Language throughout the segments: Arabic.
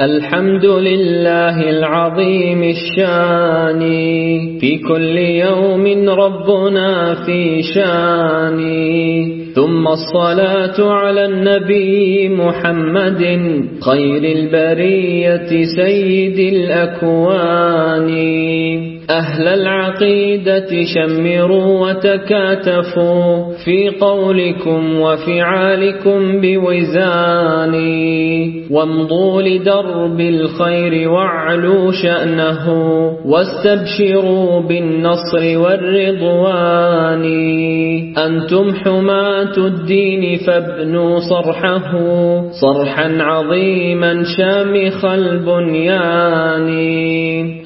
الحمد لله العظيم الشان. في كل يوم ربنا في شان. ثم الصلاة على النبي محمد خير البرية سيد الأكوان. أهل العقيدة شمروا وتكاتفوا في قولكم وفعالكم بوزان. وامضوا لدرب الخير واعلوا شأنه واستبشروا بالنصر والرضوان. أنتم حماة الدين فابنوا صرحه. صرحا عظيما شامخ البنيان.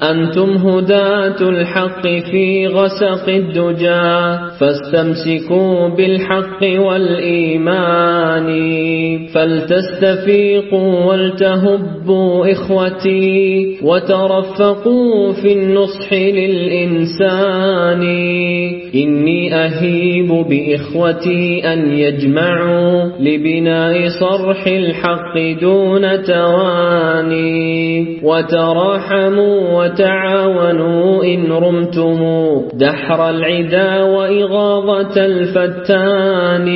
أنتم هداة الحق في غسق الدجى. فاستمسكوا بالحق والإيمان. فلتستفيقوا ولتهبوا إخوتي. وترفقوا في النصح للإنسان. إني أهيب بإخوتي أن يجمعوا لبناء صرح الحق دون تواني. وتراحموا وتعاونوا إن رمتم دحر العدا وإغاظة الفتان.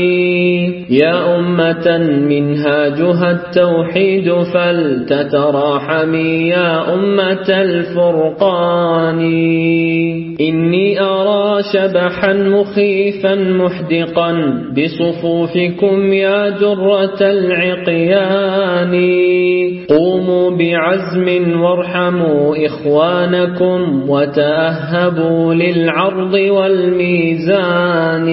يا أمة منهاجها التوحيد فلتتراحمي يا أمة الفرقان. إني أرى شبحا مخيفا محدقا بصفوفكم يا درة العقيان. قوموا بعزم وارحموا إخوانكم وتأهبوا للعرض والميزان.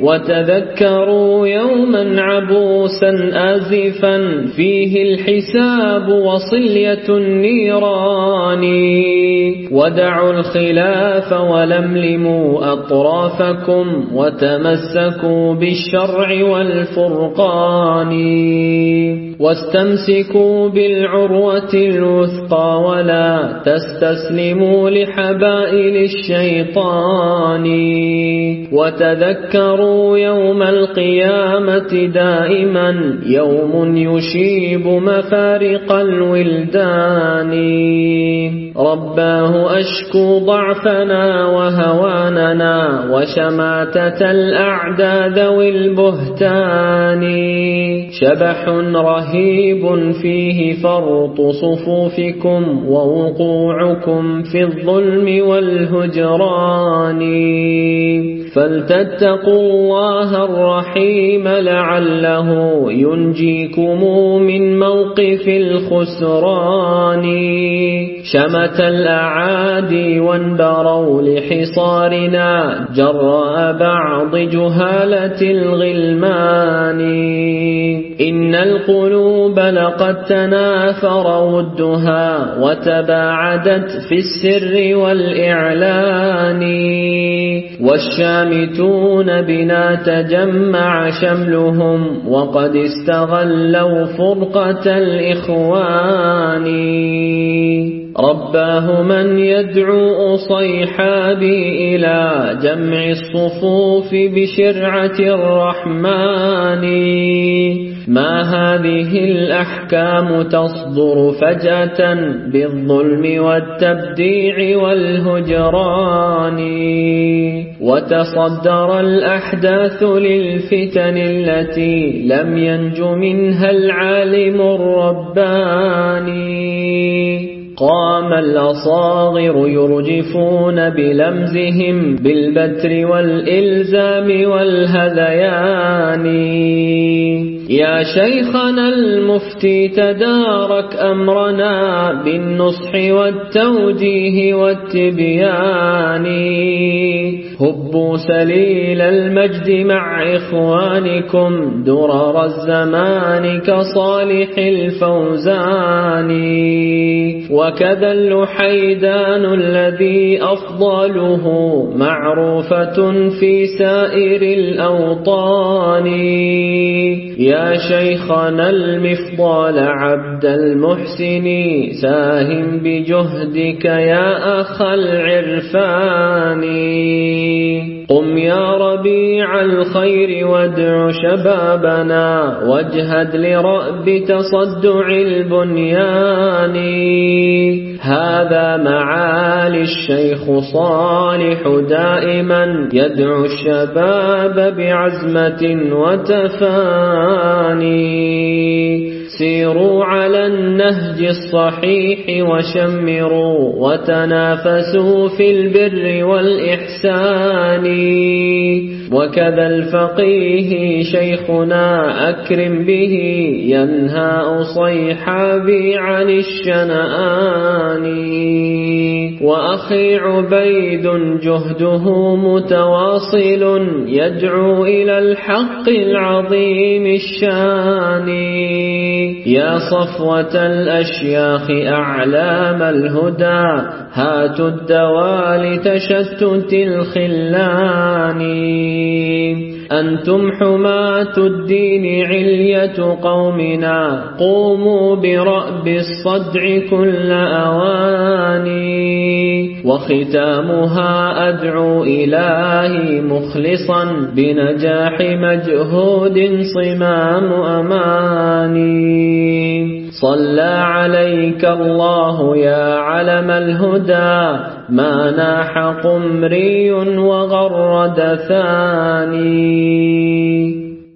وتذكروا يوما عبوسا آزفا فيه الحساب وصلية النيران. ودعوا الخلاف ولملموا أطرافكم وتمسكوا بالشرع والفرقان. واستمسكوا بالعروة الوثقى ولا تستسلموا لحبائل الشيطان وتذكروا يوم القيامة دائما يوم يشيب مفارق الولدان رباه أشكو ضعفنا وهواننا وشماتة الأعداء ذوي البهتان شبح رهيب فيه فرط صفوفكم ووقوعكم في الظلم والهجران. فلتتقوا الله الرحيم لعله ينجيكم من موقف الخسران. شمت الأعادي وانبروا لحصارنا جراء بعض جهالة الغلمان. إن القلوب لقد تنافر ودها وتباعدت في السر والإعلان. والشامتون بنا تجمع شملهم وقد استغلوا فرقة الإخوان. رباه من يدعو صيحابي إلى جمع الصفوف بشرعة الرحمن. ما هذه الأحكام تصدر فجأة بالظلم والتبديع والهجران؟ وتصدر الأحداث للفتن التي لم ينج منها العالم الرباني. قام الأصاغر يرجفون بلمزهم بالبتر والإلزام والهذيان. يا شيخنا المفتي تدارك أمرنا بالنصح والتوجيه والتبيان. هبوا سليل المجد مع إخوانكم درر الزمان كصالح الفوزان. وكذا اللحيدان الذي أفضله معروفة في سائر الأوطان. يا شيخنا المفضال عبد المحسن ساهم بجهدك يا أخ العرفان يا ربيع الخير وادع شبابنا واجهد لرأب تصدع البنيان. هذا معالي الشيخ صالح دائما يدعو الشباب بعزمة وتفاني. سيروا على النهج الصحيح وشمروا وتنافسوا في البر والإحسان. وكذا الفقيه شيخنا أكرم به ينهى صيحابي عن الشنآن. وأخي عبيد جهده متواصل يدعو إلى الحق العظيم الشان. يا صفوة الأشياخ أعلام الهدى هاتوا الدواء لتشتت الخلان. أنتم حماة الدين علية قومنا قوموا برأب الصدع كل أواني وختامها أدعو إلهي مخلصا بنجاح مجهود صمام أماني. صلى عليك الله يا علم الهدى ما ناح قمري وغرد ثاني.